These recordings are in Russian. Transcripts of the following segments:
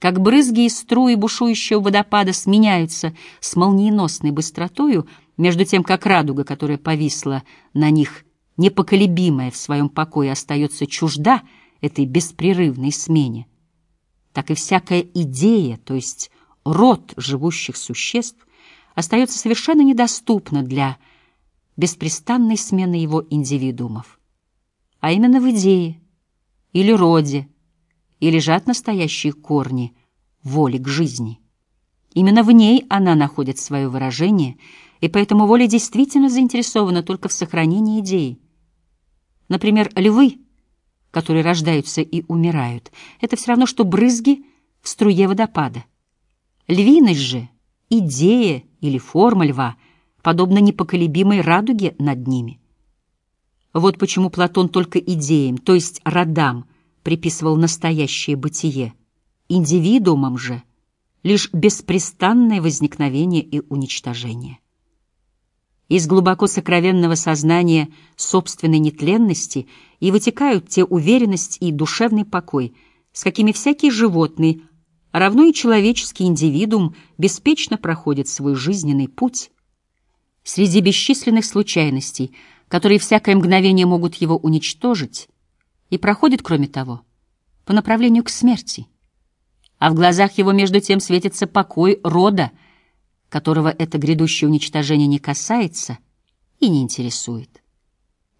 как брызги и струи бушующего водопада сменяются с молниеносной быстротою, между тем, как радуга, которая повисла на них, непоколебимая в своем покое, остается чужда этой беспрерывной смене, так и всякая идея, то есть род живущих существ, остается совершенно недоступна для беспрестанной смены его индивидуумов. А именно в идее или роде и лежат настоящие корни воли к жизни. Именно в ней она находит свое выражение, и поэтому воля действительно заинтересована только в сохранении идеи. Например, львы, которые рождаются и умирают, это все равно, что брызги в струе водопада. Львиность же, идея или форма льва, подобна непоколебимой радуге над ними. Вот почему Платон только идеям, то есть родам, приписывал настоящее бытие, индивидуумам же лишь беспрестанное возникновение и уничтожение. Из глубоко сокровенного сознания собственной нетленности и вытекают те уверенность и душевный покой, с какими всякий животный, равно и человеческий индивидуум беспечно проходит свой жизненный путь. Среди бесчисленных случайностей, которые всякое мгновение могут его уничтожить, и проходит, кроме того, по направлению к смерти. А в глазах его между тем светится покой рода, которого это грядущее уничтожение не касается и не интересует.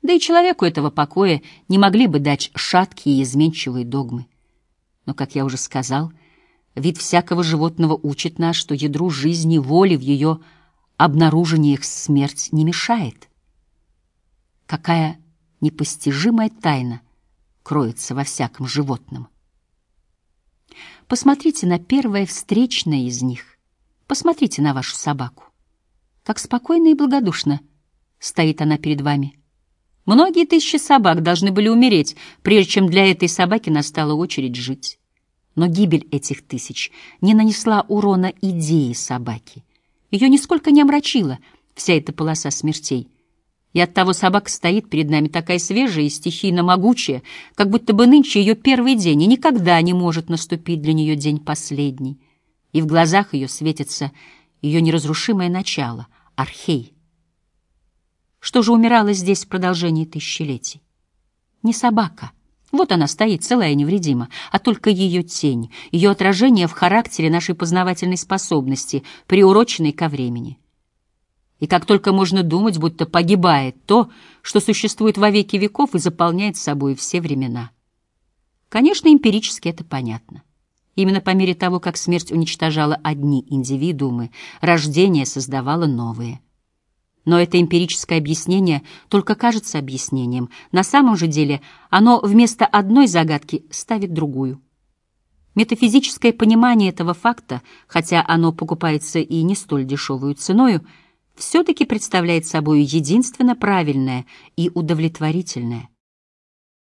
Да и человеку этого покоя не могли бы дать шаткие и изменчивые догмы. Но, как я уже сказал, вид всякого животного учит нас, что ядру жизни, воли в ее обнаружениях смерть не мешает. Какая непостижимая тайна — кроется во всяком животном. Посмотрите на первое встречное из них. Посмотрите на вашу собаку. Как спокойно и благодушно стоит она перед вами. Многие тысячи собак должны были умереть, прежде чем для этой собаки настала очередь жить. Но гибель этих тысяч не нанесла урона идее собаки. Ее нисколько не омрачила вся эта полоса смертей — и оттого собака стоит перед нами такая свежая и стихийно могучая, как будто бы нынче ее первый день, и никогда не может наступить для нее день последний. И в глазах ее светится ее неразрушимое начало — архей. Что же умирало здесь в продолжении тысячелетий? Не собака. Вот она стоит, целая и невредима, а только ее тень, ее отражение в характере нашей познавательной способности, приуроченной ко времени и как только можно думать, будто погибает то, что существует во веки веков и заполняет собой все времена. Конечно, эмпирически это понятно. Именно по мере того, как смерть уничтожала одни индивидуумы, рождение создавало новые. Но это эмпирическое объяснение только кажется объяснением. На самом же деле оно вместо одной загадки ставит другую. Метафизическое понимание этого факта, хотя оно покупается и не столь дешевую ценою, — все-таки представляет собой единственно правильное и удовлетворительное.